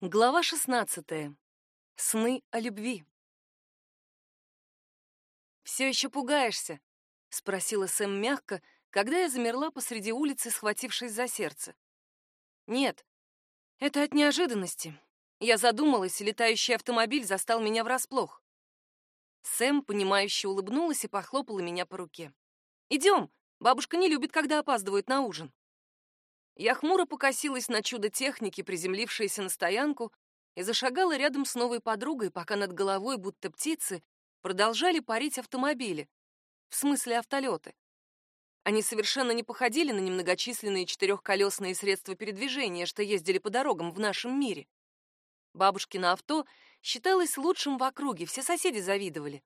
Глава 16. Сны о любви. «Все еще пугаешься?» — спросила Сэм мягко, когда я замерла посреди улицы, схватившись за сердце. «Нет, это от неожиданности. Я задумалась, и летающий автомобиль застал меня врасплох». Сэм, понимающе улыбнулась и похлопала меня по руке. «Идем, бабушка не любит, когда опаздывают на ужин». Я хмуро покосилась на чудо техники, приземлившееся на стоянку, и зашагала рядом с новой подругой, пока над головой, будто птицы, продолжали парить автомобили. В смысле автолеты. Они совершенно не походили на немногочисленные четырехколесные средства передвижения, что ездили по дорогам в нашем мире. Бабушкино авто считалось лучшим в округе, все соседи завидовали.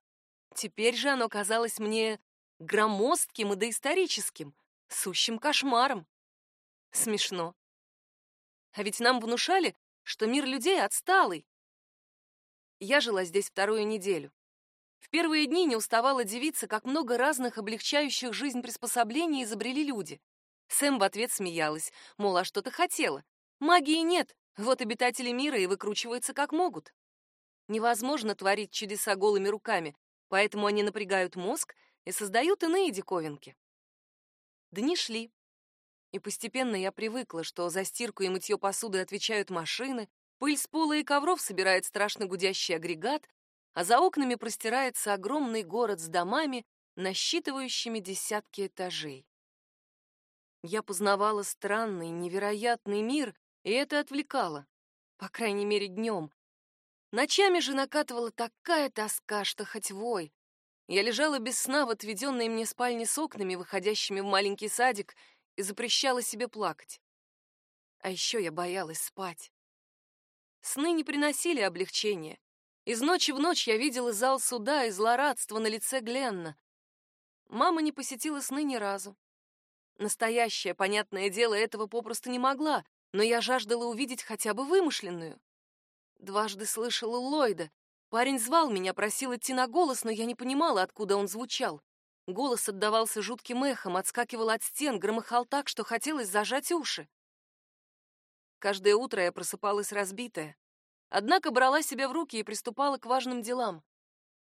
Теперь же оно казалось мне громоздким и доисторическим, сущим кошмаром. Смешно. А ведь нам внушали, что мир людей отсталый. Я жила здесь вторую неделю. В первые дни не уставала дивиться, как много разных облегчающих жизнь приспособлений изобрели люди. Сэм в ответ смеялась, мол, а что ты хотела? Магии нет, вот обитатели мира и выкручиваются как могут. Невозможно творить чудеса голыми руками, поэтому они напрягают мозг и создают иные диковинки. Дни шли. И постепенно я привыкла, что за стирку и мытье посуды отвечают машины, пыль с пола и ковров собирает страшно гудящий агрегат, а за окнами простирается огромный город с домами, насчитывающими десятки этажей. Я познавала странный, невероятный мир, и это отвлекало, по крайней мере, днем. Ночами же накатывала такая тоска, что хоть вой. Я лежала без сна в отведенной мне спальне с окнами, выходящими в маленький садик, и запрещала себе плакать. А еще я боялась спать. Сны не приносили облегчения. Из ночи в ночь я видела зал суда и злорадство на лице Гленна. Мама не посетила сны ни разу. Настоящее, понятное дело, этого попросту не могла, но я жаждала увидеть хотя бы вымышленную. Дважды слышала Ллойда. Парень звал меня, просил идти на голос, но я не понимала, откуда он звучал. Голос отдавался жутким эхом, отскакивал от стен, громыхал так, что хотелось зажать уши. Каждое утро я просыпалась разбитая. Однако брала себя в руки и приступала к важным делам.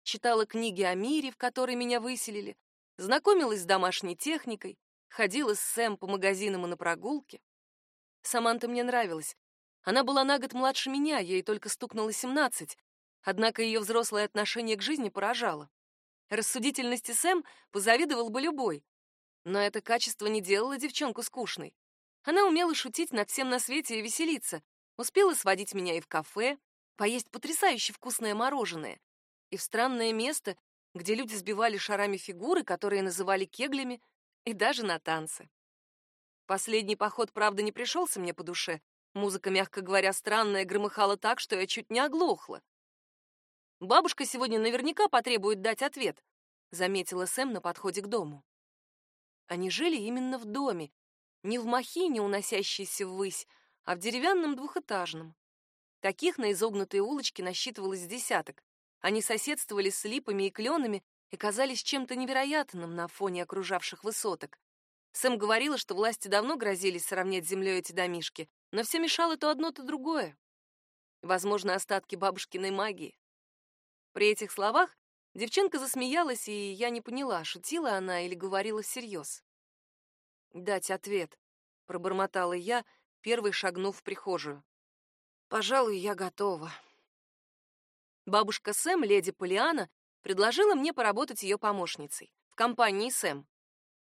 Читала книги о мире, в которой меня выселили, знакомилась с домашней техникой, ходила с Сэм по магазинам и на прогулки. Саманта мне нравилась. Она была на год младше меня, ей только стукнуло семнадцать, однако ее взрослое отношение к жизни поражало. Рассудительности Сэм позавидовал бы любой. Но это качество не делало девчонку скучной. Она умела шутить над всем на свете и веселиться, успела сводить меня и в кафе, поесть потрясающе вкусное мороженое, и в странное место, где люди сбивали шарами фигуры, которые называли кеглями, и даже на танцы. Последний поход, правда, не пришелся мне по душе. Музыка, мягко говоря, странная, громыхала так, что я чуть не оглохла. Бабушка сегодня наверняка потребует дать ответ, заметила Сэм на подходе к дому. Они жили именно в доме, не в махине, уносящейся ввысь, а в деревянном двухэтажном. Таких на изогнутой улочке насчитывалось десяток. Они соседствовали с липами и кленами и казались чем-то невероятным на фоне окружавших высоток. Сэм говорила, что власти давно грозились сравнять с землей эти домишки, но все мешало то одно, то другое. Возможно, остатки бабушкиной магии. При этих словах девчонка засмеялась, и я не поняла, шутила она или говорила всерьез. «Дать ответ», — пробормотала я, первый шагнув в прихожую. «Пожалуй, я готова». Бабушка Сэм, леди Полиана, предложила мне поработать ее помощницей в компании Сэм.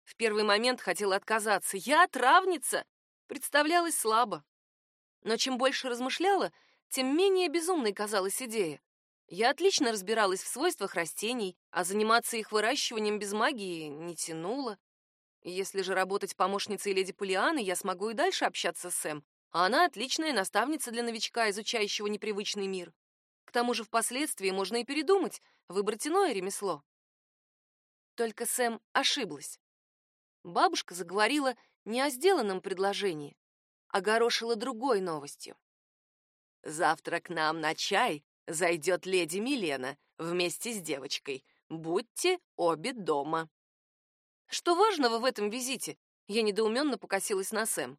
В первый момент хотела отказаться. Я травница! Представлялась слабо. Но чем больше размышляла, тем менее безумной казалась идея. Я отлично разбиралась в свойствах растений, а заниматься их выращиванием без магии не тянуло. Если же работать помощницей леди Полианы, я смогу и дальше общаться с Сэм, а она отличная наставница для новичка, изучающего непривычный мир. К тому же впоследствии можно и передумать, выбрать иное ремесло. Только Сэм ошиблась. Бабушка заговорила не о сделанном предложении, а горошила другой новостью. «Завтра к нам на чай Зайдет леди Милена вместе с девочкой. Будьте обе дома. Что важного в этом визите? Я недоуменно покосилась на Сэм.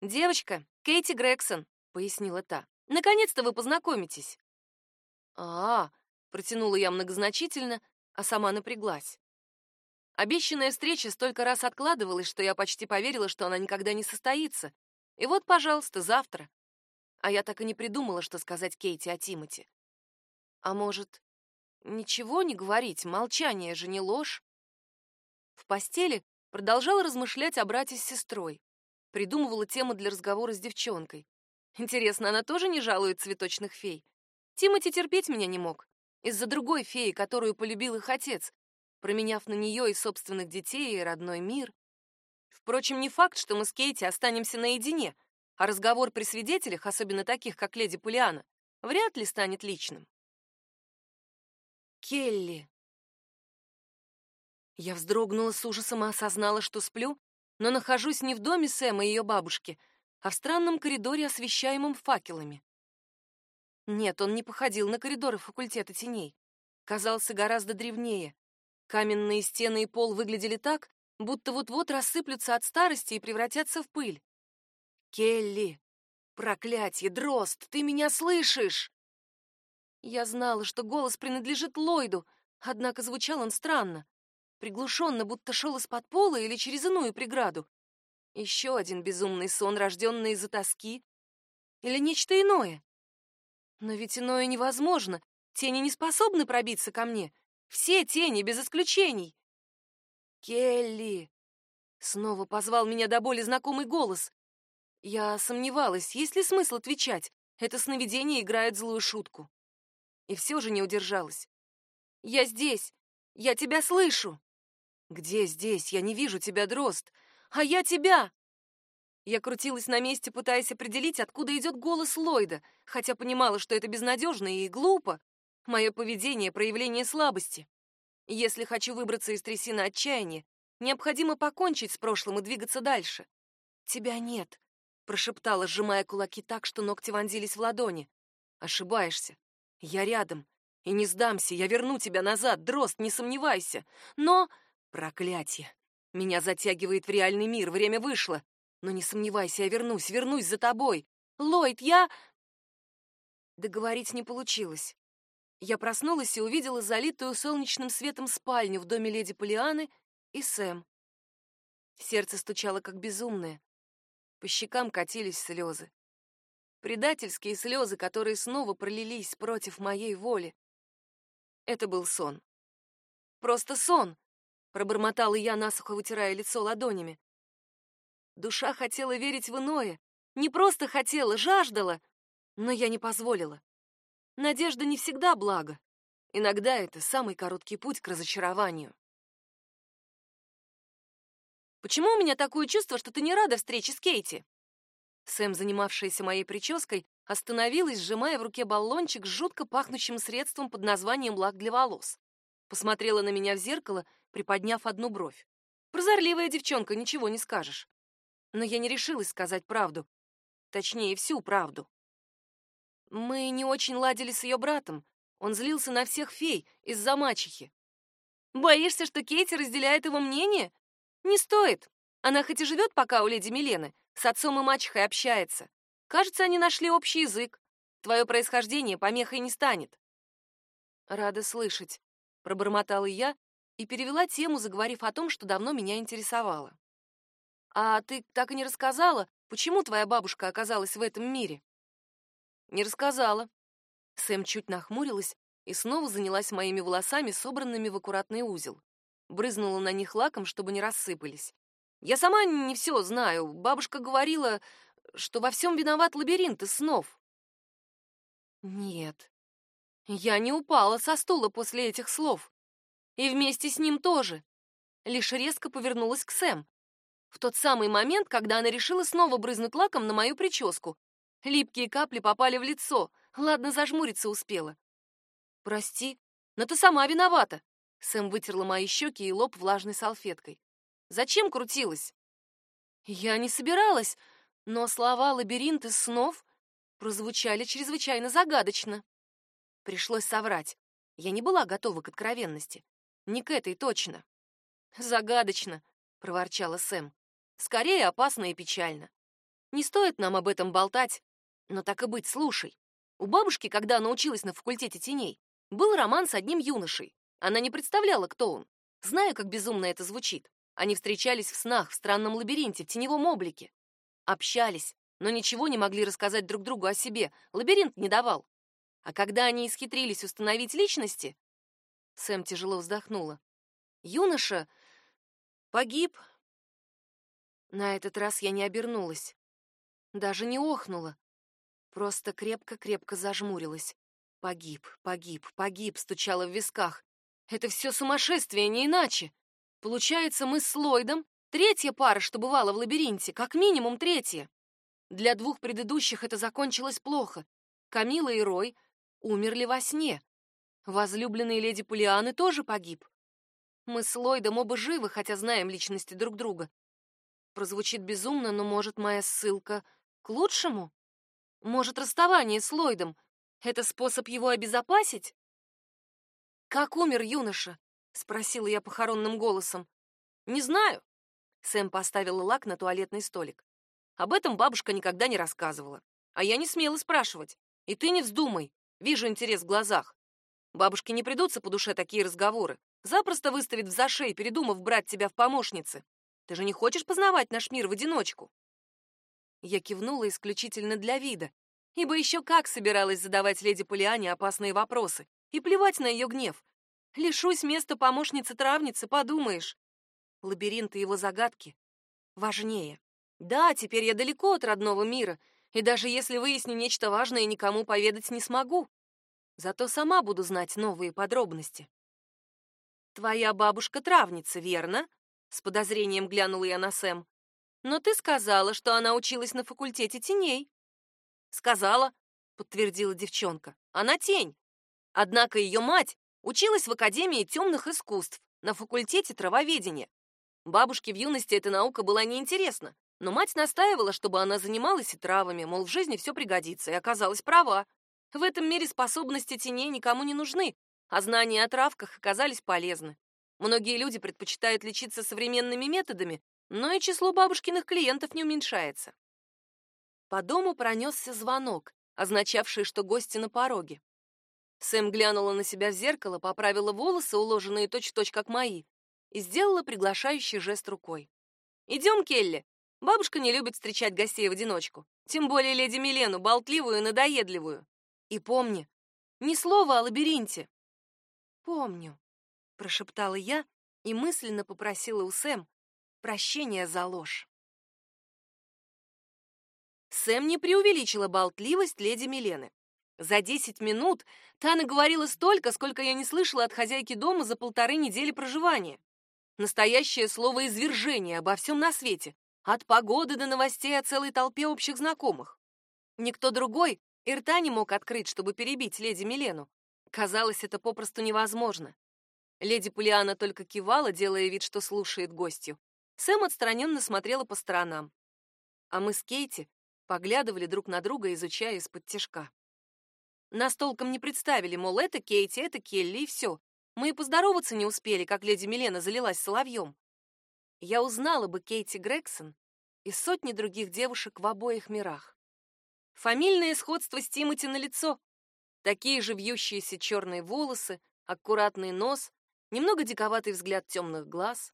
Девочка, Кейти Грегсон, пояснила та. Наконец-то вы познакомитесь. А, -а, -а протянула я многозначительно, а сама напряглась. Обещанная встреча столько раз откладывалась, что я почти поверила, что она никогда не состоится. И вот, пожалуйста, завтра. А я так и не придумала, что сказать Кейти о Тимати. А может, ничего не говорить, молчание же не ложь? В постели продолжала размышлять о брате с сестрой. Придумывала тему для разговора с девчонкой. Интересно, она тоже не жалует цветочных фей? Тимати терпеть меня не мог. Из-за другой феи, которую полюбил их отец, променяв на нее и собственных детей, и родной мир. Впрочем, не факт, что мы с Кейти останемся наедине, а разговор при свидетелях, особенно таких, как леди Пулиана, вряд ли станет личным. Келли. Я вздрогнула с ужасом и осознала, что сплю, но нахожусь не в доме Сэма и ее бабушки, а в странном коридоре, освещаемом факелами. Нет, он не походил на коридоры факультета теней. Казался гораздо древнее. Каменные стены и пол выглядели так, будто вот-вот рассыплются от старости и превратятся в пыль. «Келли! Проклятье, Дрозд, ты меня слышишь?» Я знала, что голос принадлежит Ллойду, однако звучал он странно. Приглушенно, будто шел из-под пола или через иную преграду. Еще один безумный сон, рожденный из-за тоски. Или нечто иное. Но ведь иное невозможно. Тени не способны пробиться ко мне. Все тени, без исключений. «Келли!» Снова позвал меня до боли знакомый голос. Я сомневалась, есть ли смысл отвечать. Это сновидение играет злую шутку. И все же не удержалась. «Я здесь! Я тебя слышу!» «Где здесь? Я не вижу тебя, Дрозд! А я тебя!» Я крутилась на месте, пытаясь определить, откуда идет голос Ллойда, хотя понимала, что это безнадежно и глупо. Мое поведение — проявление слабости. Если хочу выбраться из трясины отчаяния, необходимо покончить с прошлым и двигаться дальше. «Тебя нет», — прошептала, сжимая кулаки так, что ногти вонзились в ладони. «Ошибаешься. Я рядом. И не сдамся, я верну тебя назад, Дрозд, не сомневайся. Но... Проклятие! Меня затягивает в реальный мир, время вышло. Но не сомневайся, я вернусь, вернусь за тобой. Ллойд, я...» Договорить не получилось. Я проснулась и увидела залитую солнечным светом спальню в доме леди Полианы и Сэм. Сердце стучало как безумное. По щекам катились слезы. Предательские слезы, которые снова пролились против моей воли. Это был сон. Просто сон, пробормотала я, насухо вытирая лицо ладонями. Душа хотела верить в иное, не просто хотела, жаждала, но я не позволила. Надежда не всегда благо. Иногда это самый короткий путь к разочарованию. Почему у меня такое чувство, что ты не рада встрече с Кейти? Сэм, занимавшаяся моей прической, остановилась, сжимая в руке баллончик с жутко пахнущим средством под названием лак для волос. Посмотрела на меня в зеркало, приподняв одну бровь. Прозорливая девчонка, ничего не скажешь. Но я не решилась сказать правду. Точнее, всю правду. Мы не очень ладили с ее братом. Он злился на всех фей из-за мачехи. Боишься, что Кейти разделяет его мнение? Не стоит. Она хоть и живет пока у леди Милены, с отцом и мачехой общается. Кажется, они нашли общий язык. Твое происхождение помехой не станет. Рада слышать, пробормотала я и перевела тему, заговорив о том, что давно меня интересовало. А ты так и не рассказала, почему твоя бабушка оказалась в этом мире? Не рассказала. Сэм чуть нахмурилась и снова занялась моими волосами, собранными в аккуратный узел. Брызнула на них лаком, чтобы не рассыпались. Я сама не все знаю. Бабушка говорила, что во всем виноват лабиринт из снов. Нет. Я не упала со стула после этих слов. И вместе с ним тоже. Лишь резко повернулась к Сэм. В тот самый момент, когда она решила снова брызнуть лаком на мою прическу, Липкие капли попали в лицо. Ладно, зажмуриться успела. Прости, но ты сама виновата. Сэм вытерла мои щеки и лоб влажной салфеткой. Зачем крутилась? Я не собиралась, но слова лабиринт из снов прозвучали чрезвычайно загадочно. Пришлось соврать. Я не была готова к откровенности. Не к этой точно. Загадочно, проворчала Сэм. Скорее опасно и печально. Не стоит нам об этом болтать, но так и быть, слушай. У бабушки, когда она училась на факультете теней, был роман с одним юношей. Она не представляла, кто он. Знаю, как безумно это звучит. Они встречались в снах, в странном лабиринте, в теневом облике. Общались, но ничего не могли рассказать друг другу о себе. Лабиринт не давал. А когда они исхитрились установить личности... Сэм тяжело вздохнула. Юноша погиб. На этот раз я не обернулась. Даже не охнула. Просто крепко-крепко зажмурилась. Погиб, погиб, погиб, стучала в висках. Это все сумасшествие, не иначе. Получается, мы с Ллойдом третья пара, что бывала в лабиринте, как минимум третья. Для двух предыдущих это закончилось плохо. Камила и Рой умерли во сне. Возлюбленный леди Пулианы тоже погиб. Мы с Ллойдом оба живы, хотя знаем личности друг друга. Прозвучит безумно, но, может, моя ссылка к лучшему? Может, расставание с Ллойдом — это способ его обезопасить? «Как умер юноша?» — спросила я похоронным голосом. «Не знаю». Сэм поставила лак на туалетный столик. Об этом бабушка никогда не рассказывала. А я не смела спрашивать. И ты не вздумай. Вижу интерес в глазах. Бабушке не придутся по душе такие разговоры. Запросто выставит в зашей, передумав брать тебя в помощницы. Ты же не хочешь познавать наш мир в одиночку?» Я кивнула исключительно для вида, ибо еще как собиралась задавать леди Полиане опасные вопросы и плевать на ее гнев. Лишусь места помощницы-травницы, подумаешь. Лабиринт и его загадки важнее. Да, теперь я далеко от родного мира, и даже если выясню нечто важное, никому поведать не смогу. Зато сама буду знать новые подробности. Твоя бабушка травница, верно? С подозрением глянула я на Сэм. Но ты сказала, что она училась на факультете теней. Сказала, подтвердила девчонка. Она тень. Однако ее мать училась в Академии темных искусств на факультете травоведения. Бабушке в юности эта наука была неинтересна, но мать настаивала, чтобы она занималась и травами, мол, в жизни все пригодится, и оказалась права. В этом мире способности теней никому не нужны, а знания о травках оказались полезны. Многие люди предпочитают лечиться современными методами, но и число бабушкиных клиентов не уменьшается. По дому пронесся звонок, означавший, что гости на пороге. Сэм глянула на себя в зеркало, поправила волосы, уложенные точь-в-точь, -точь, как мои, и сделала приглашающий жест рукой. «Идем, Келли. Бабушка не любит встречать гостей в одиночку, тем более леди Милену, болтливую и надоедливую. И помни, ни слова о лабиринте». «Помню», — прошептала я и мысленно попросила у Сэм прощения за ложь. Сэм не преувеличила болтливость леди Милены. За десять минут та наговорила столько, сколько я не слышала от хозяйки дома за полторы недели проживания. Настоящее слово извержение обо всем на свете, от погоды до новостей о целой толпе общих знакомых. Никто другой и рта не мог открыть, чтобы перебить леди Милену. Казалось, это попросту невозможно. Леди Пулиана только кивала, делая вид, что слушает гостью. Сэм отстраненно смотрела по сторонам. А мы с Кейти поглядывали друг на друга, изучая из-под тишка. Нас толком не представили, мол, это Кейти, это Келли, и все. Мы и поздороваться не успели, как леди Милена залилась соловьем. Я узнала бы Кейти Грегсон и сотни других девушек в обоих мирах. Фамильное сходство с Тимоти на лицо. Такие же вьющиеся черные волосы, аккуратный нос, немного диковатый взгляд темных глаз.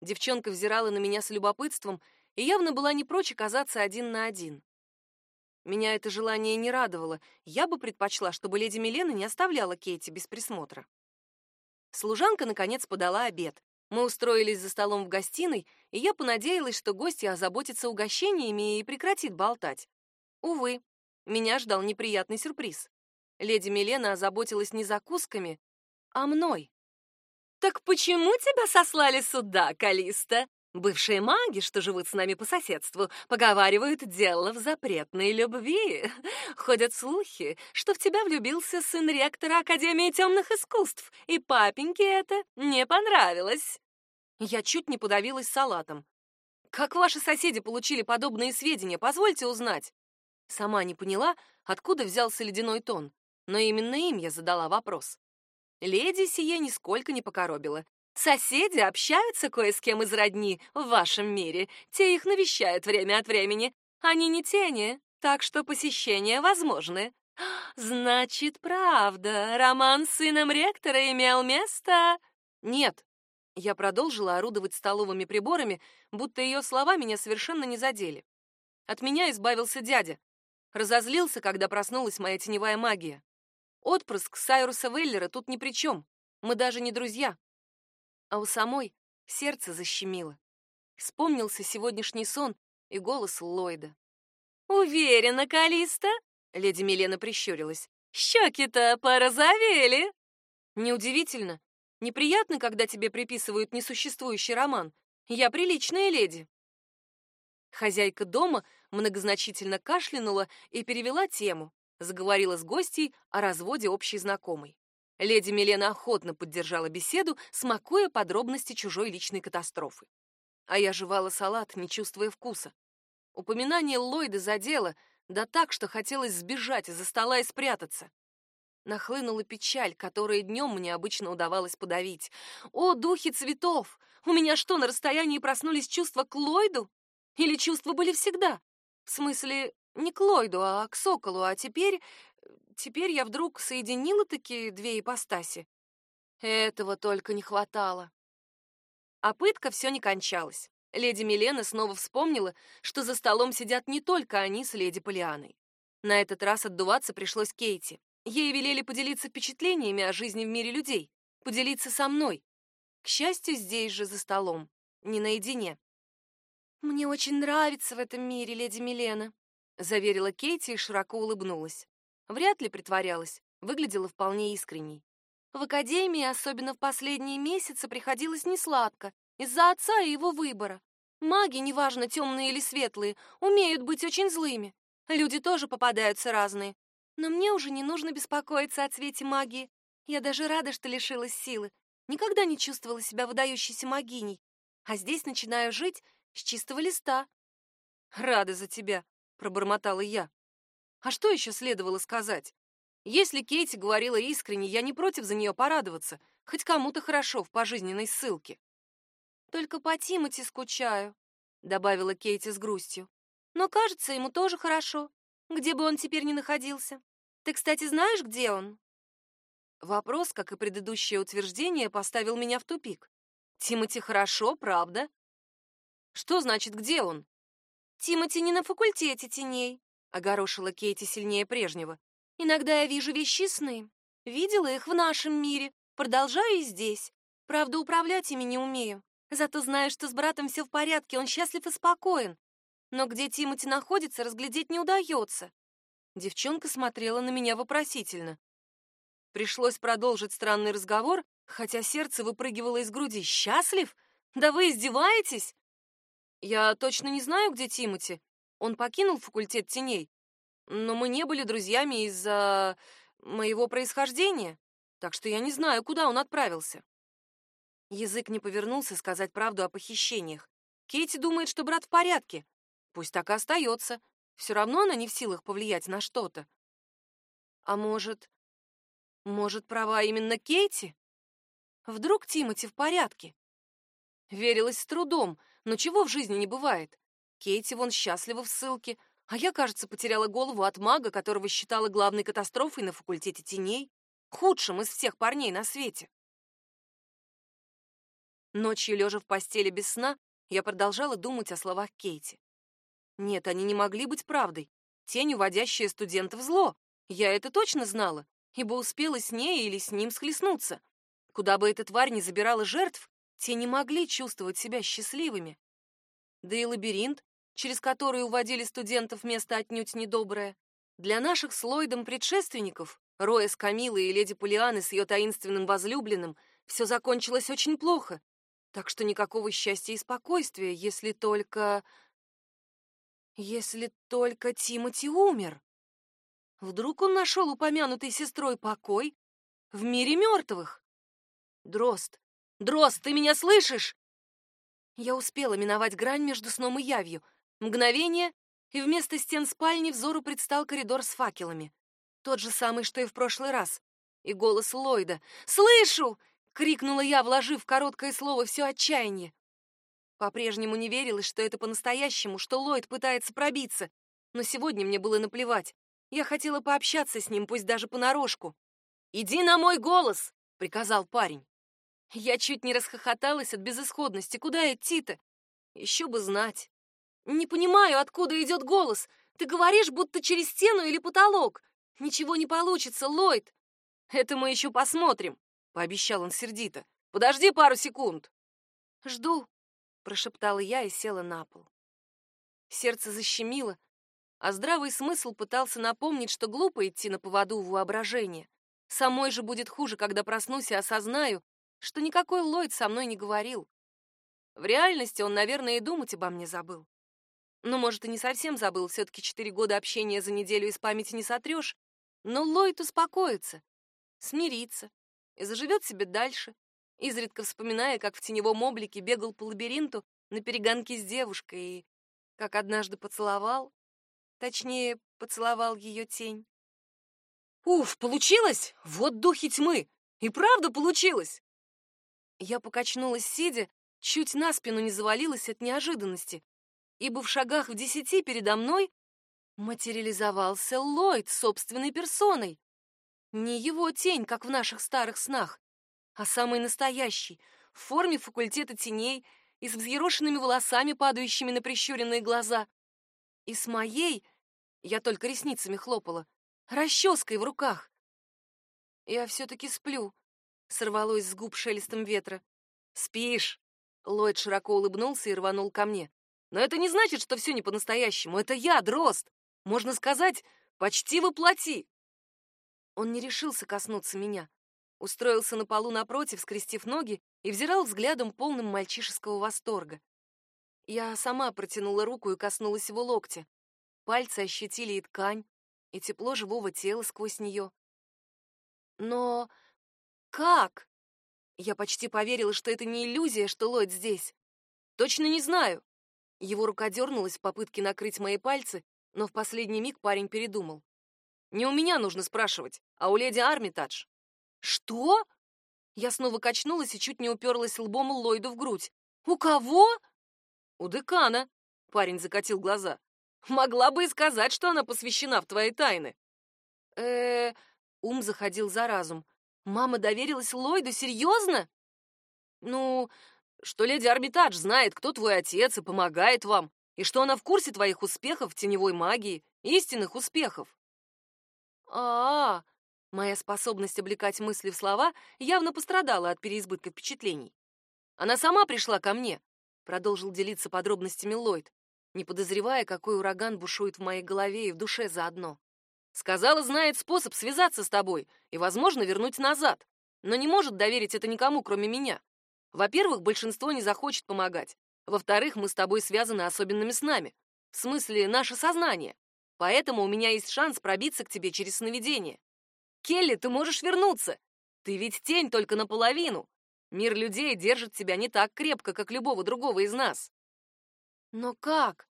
Девчонка взирала на меня с любопытством и явно была не прочь оказаться один на один. Меня это желание не радовало. Я бы предпочла, чтобы леди Милена не оставляла Кейти без присмотра. Служанка, наконец, подала обед. Мы устроились за столом в гостиной, и я понадеялась, что гостья озаботится угощениями и прекратит болтать. Увы, меня ждал неприятный сюрприз. Леди Милена озаботилась не закусками, а мной. «Так почему тебя сослали сюда, Калиста?» Бывшие маги, что живут с нами по соседству, поговаривают дело в запретной любви. Ходят слухи, что в тебя влюбился сын ректора Академии темных искусств, и папеньке это не понравилось. Я чуть не подавилась салатом. Как ваши соседи получили подобные сведения, позвольте узнать. Сама не поняла, откуда взялся ледяной тон, но именно им я задала вопрос. Леди сие нисколько не покоробила. Соседи общаются кое с кем из родни в вашем мире. Те их навещают время от времени. Они не тени, так что посещения возможны. Значит, правда, роман с сыном ректора имел место? Нет. Я продолжила орудовать столовыми приборами, будто ее слова меня совершенно не задели. От меня избавился дядя. Разозлился, когда проснулась моя теневая магия. Отпрыск Сайруса Веллера тут ни при чем. Мы даже не друзья. А у самой сердце защемило. Вспомнился сегодняшний сон и голос Ллойда. «Уверена, Калиста?» — леди Милена прищурилась. «Щеки-то порозовели!» «Неудивительно. Неприятно, когда тебе приписывают несуществующий роман. Я приличная леди». Хозяйка дома многозначительно кашлянула и перевела тему, заговорила с гостей о разводе общей знакомой. Леди Милена охотно поддержала беседу, смакуя подробности чужой личной катастрофы. А я жевала салат, не чувствуя вкуса. Упоминание Ллойда задело, да так, что хотелось сбежать из-за стола и спрятаться. Нахлынула печаль, которую днем мне обычно удавалось подавить. О, духи цветов! У меня что, на расстоянии проснулись чувства к Ллойду? Или чувства были всегда? В смысле, не к Ллойду, а к Соколу, а теперь... Теперь я вдруг соединила такие две ипостаси. Этого только не хватало. А пытка все не кончалась. Леди Милена снова вспомнила, что за столом сидят не только они с леди Полианой. На этот раз отдуваться пришлось Кейти. Ей велели поделиться впечатлениями о жизни в мире людей, поделиться со мной. К счастью, здесь же, за столом, не наедине. «Мне очень нравится в этом мире, леди Милена», — заверила Кейти и широко улыбнулась. Вряд ли притворялась, выглядела вполне искренней. В академии, особенно в последние месяцы, приходилось несладко, из-за отца и его выбора. Маги, неважно, темные или светлые, умеют быть очень злыми. Люди тоже попадаются разные. Но мне уже не нужно беспокоиться о цвете магии. Я даже рада, что лишилась силы. Никогда не чувствовала себя выдающейся магиней. А здесь начинаю жить с чистого листа. «Рада за тебя», — пробормотала я. А что еще следовало сказать? Если Кейти говорила искренне, я не против за нее порадоваться, хоть кому-то хорошо в пожизненной ссылке. Только по Тимати скучаю, добавила Кейти с грустью. Но кажется, ему тоже хорошо, где бы он теперь ни находился. Ты, кстати, знаешь, где он? Вопрос, как и предыдущее утверждение, поставил меня в тупик. Тимати хорошо, правда? Что значит, где он? Тимати не на факультете теней, огорошила Кейти сильнее прежнего. Иногда я вижу вещи сны. Видела их в нашем мире, продолжаю и здесь. Правда, управлять ими не умею. Зато знаю, что с братом все в порядке, он счастлив и спокоен. Но где Тимати находится, разглядеть не удается. Девчонка смотрела на меня вопросительно. Пришлось продолжить странный разговор, хотя сердце выпрыгивало из груди. «Счастлив? Да вы издеваетесь?» «Я точно не знаю, где Тимати. Он покинул факультет теней. Но мы не были друзьями из-за моего происхождения, так что я не знаю, куда он отправился». Язык не повернулся сказать правду о похищениях. Кейти думает, что брат в порядке. Пусть так и остается. Все равно она не в силах повлиять на что-то. А может... Может, права именно Кейти? Вдруг Тимати в порядке? Верилась с трудом, но чего в жизни не бывает. Кейти вон счастлива в ссылке, а я, кажется, потеряла голову от мага, которого считала главной катастрофой на факультете теней, худшим из всех парней на свете. Ночью, лежа в постели без сна, я продолжала думать о словах Кейти. Нет, они не могли быть правдой. Тень, уводящая студентов, зло. Я это точно знала, ибо успела с ней или с ним схлестнуться. Куда бы эта тварь ни забирала жертв, те не могли чувствовать себя счастливыми. Да и лабиринт, через который уводили студентов, место отнюдь недоброе. Для наших с Ллойдом предшественников, Роя с Камилой и леди Полианы с ее таинственным возлюбленным, все закончилось очень плохо, так что никакого счастья и спокойствия, если только... Если только Тимати умер. Вдруг он нашел упомянутый сестрой покой в мире мертвых? Дрозд, Дрозд, ты меня слышишь? Я успела миновать грань между сном и явью. Мгновение, и вместо стен спальни взору предстал коридор с факелами. Тот же самый, что и в прошлый раз. И голос Ллойда. «Слышу! — крикнула я, вложив короткое слово все отчаяние. По-прежнему не верилось, что это по-настоящему, что Ллойд пытается пробиться. Но сегодня мне было наплевать. Я хотела пообщаться с ним, пусть даже понарошку. «Иди на мой голос!» — приказал парень. Я чуть не расхохоталась от безысходности. Куда идти-то? Еще бы знать. Не понимаю, откуда идет голос. Ты говоришь, будто через стену или потолок. Ничего не получится, Ллойд. Это мы еще посмотрим, пообещал он сердито. Подожди пару секунд. Жду, прошептала я и села на пол. Сердце защемило, а здравый смысл пытался напомнить, что глупо идти на поводу у воображения. Самой же будет хуже, когда проснусь и осознаю, что никакой Ллойд со мной не говорил. В реальности он, наверное, и думать обо мне забыл. Ну, может, и не совсем забыл, все-таки четыре года общения за неделю из памяти не сотрешь. Но Ллойд успокоится, смирится и заживет себе дальше, изредка вспоминая, как в теневом облике бегал по лабиринту на перегонки с девушкой и как однажды поцеловал, точнее, поцеловал ее тень. «Уф, получилось! Вот духи тьмы! И правда получилось!» Я покачнулась сидя, чуть на спину не завалилась от неожиданности, ибо в шагах в десяти передо мной материализовался Ллойд собственной персоной. Не его тень, как в наших старых снах, а самый настоящий, в форме факультета теней и с взъерошенными волосами, падающими на прищуренные глаза. И с моей, я только ресницами хлопала, расческой в руках. Я все-таки сплю, сорвалось с губ шелестом ветра. Спишь? Ллойд широко улыбнулся и рванул ко мне. Но это не значит, что все не по-настоящему. Это я, Дрозд. Можно сказать, почти воплоти. Он не решился коснуться меня. Устроился на полу напротив, скрестив ноги, и взирал взглядом полным мальчишеского восторга. Я сама протянула руку и коснулась его локтя. Пальцы ощутили и ткань, и тепло живого тела сквозь нее. Но как? Я почти поверила, что это не иллюзия, что Ллойд здесь. Точно не знаю. Его рука дернулась в попытке накрыть мои пальцы, но в последний миг парень передумал. Не у меня нужно спрашивать, а у леди Армитадж. Что? Я снова качнулась и чуть не уперлась лбом Ллойду в грудь. У кого? У декана. Парень закатил глаза. Могла бы и сказать, что она посвящена в твои тайны. Э, ум заходил за разум. Мама доверилась Ллойду, серьезно? Ну, что леди Армитадж знает, кто твой отец и помогает вам, и что она в курсе твоих успехов в теневой магии, истинных успехов. А, -а, -а моя способность облекать мысли в слова явно пострадала от переизбытка впечатлений. Она сама пришла ко мне, продолжил делиться подробностями Ллойд, не подозревая, какой ураган бушует в моей голове и в душе заодно. Сказала, знает способ связаться с тобой и, возможно, вернуть назад, но не может доверить это никому, кроме меня. Во-первых, большинство не захочет помогать. Во-вторых, мы с тобой связаны особенными снами. В смысле, наше сознание. Поэтому у меня есть шанс пробиться к тебе через сновидение. Келли, ты можешь вернуться. Ты ведь тень только наполовину. Мир людей держит тебя не так крепко, как любого другого из нас. Но как?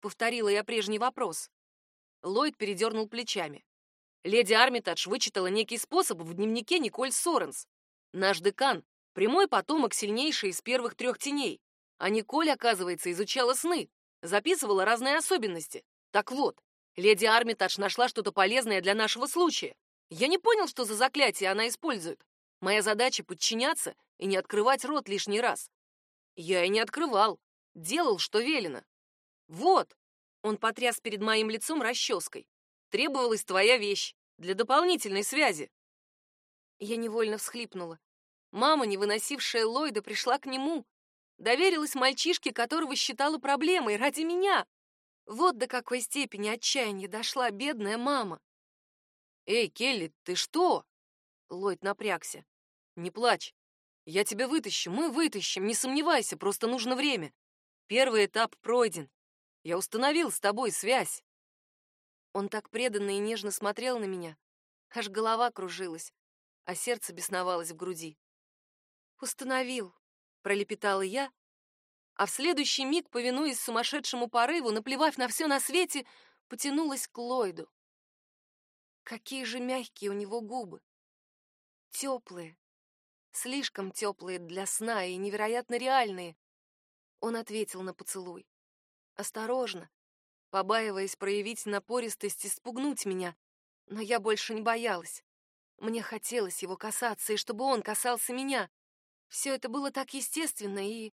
Повторила я прежний вопрос. Ллойд передернул плечами. Леди Армитадж вычитала некий способ в дневнике Николь Соренс. Наш декан — прямой потомок сильнейший из первых трех теней. А Николь, оказывается, изучала сны, записывала разные особенности. Так вот, леди Армитадж нашла что-то полезное для нашего случая. Я не понял, что за заклятие она использует. Моя задача — подчиняться и не открывать рот лишний раз. Я и не открывал. Делал, что велено. Вот, он потряс перед моим лицом расческой. Требовалась твоя вещь для дополнительной связи. Я невольно всхлипнула. Мама, не выносившая Ллойда, пришла к нему. Доверилась мальчишке, которого считала проблемой ради меня. Вот до какой степени отчаяния дошла бедная мама. «Эй, Келли, ты что?» Ллойд напрягся. «Не плачь. Я тебя вытащу, мы вытащим, не сомневайся, просто нужно время. Первый этап пройден. Я установил с тобой связь. Он так преданно и нежно смотрел на меня, аж голова кружилась, а сердце бесновалось в груди. Установил, пролепетала я, а в следующий миг, повинуясь сумасшедшему порыву, наплевав на все на свете, потянулась к Ллойду. Какие же мягкие у него губы. Теплые, слишком теплые для сна и невероятно реальные. Он ответил на поцелуй осторожно, побаиваясь проявить напористость и спугнуть меня, но я больше не боялась. Мне хотелось его касаться, и чтобы он касался меня. Все это было так естественно и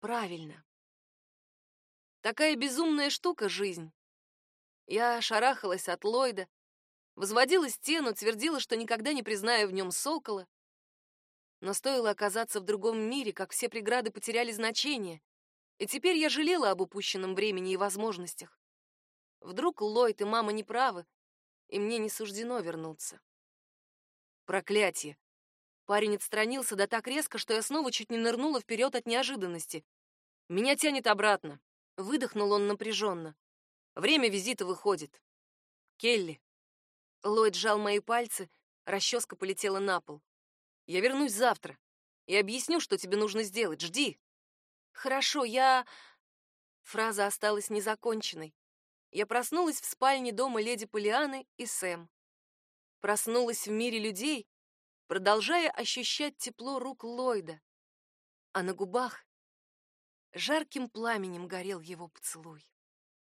правильно. Такая безумная штука — жизнь. Я шарахалась от Ллойда, возводила стену, твердила, что никогда не признаю в нем сокола. Но стоило оказаться в другом мире, как все преграды потеряли значение, и теперь я жалела об упущенном времени и возможностях. Вдруг Ллойд и мама не правы, и мне не суждено вернуться. Проклятие! Парень отстранился да так резко, что я снова чуть не нырнула вперед от неожиданности. Меня тянет обратно. Выдохнул он напряженно. Время визита выходит. Келли. Ллойд сжал мои пальцы, расческа полетела на пол. Я вернусь завтра и объясню, что тебе нужно сделать. Жди. Хорошо, я... Фраза осталась незаконченной. Я проснулась в спальне дома леди Полианы и Сэм. Проснулась в мире людей, продолжая ощущать тепло рук Ллойда. А на губах жарким пламенем горел его поцелуй.